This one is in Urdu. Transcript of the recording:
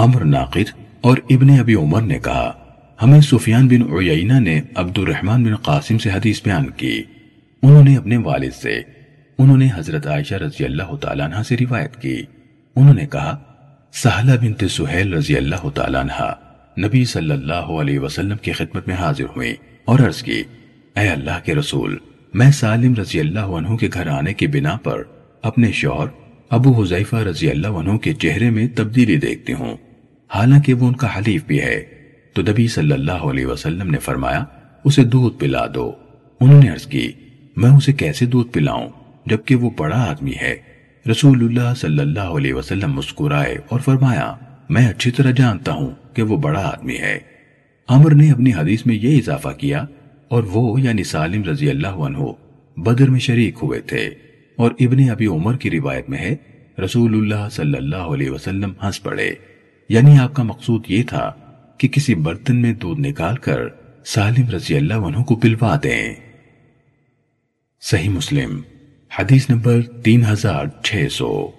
عمر ناقد اور ابن ابی عمر نے کہا، ہمیں سفیان بن عیینہ نے عبد الرحمن بن قاسم سے حدیث بیان کی۔ انہوں نے اپنے والد سے، انہوں نے حضرت عائشہ رضی اللہ تعالیٰ عنہ سے روایت کی۔ انہوں نے کہا، سہلہ بنت سہیل رضی اللہ تعالیٰ عنہ نبی صلی اللہ علیہ وسلم کی خدمت میں حاضر ہوئیں اور عرض کی، اے اللہ کے رسول، میں سالم رضی اللہ عنہ کے گھر آنے کی بنا پر اپنے شوہر ابو حضیفہ رضی اللہ عنہ کے چہرے میں تبدیلی دیکھتی ہوں۔ حالانکہ وہ ان کا حلیف بھی ہے۔ تو نبی صلی اللہ علیہ وسلم نے فرمایا، اسے دودھ پلا دو۔ انہوں نے عرض کی، میں اسے کیسے دودھ پلاؤں، جبکہ وہ بڑا آدمی ہے۔ رسول اللہ صلی اللہ علیہ وسلم مسکرائے اور فرمایا، میں اچھی طرح جانتا ہوں کہ وہ بڑا آدمی ہے۔ عمر نے اپنی حدیث میں یہ اضافہ کیا، اور وہ یعنی سالم رضی اللہ عنہ بدر میں شریک ہوئے تھے۔ اور ابن ابی عمر کی روایت میں ہے، رسول اللہ صلی اللہ علیہ وسلم ہنس پڑے۔ یعنی آپ کا مقصود یہ تھا کہ کسی برتن میں دودھ نکال کر سالم رضی اللہ عنہ کو پلوا دیں۔ صحیح مسلم، حدیث نمبر تین ہزار چھ سو۔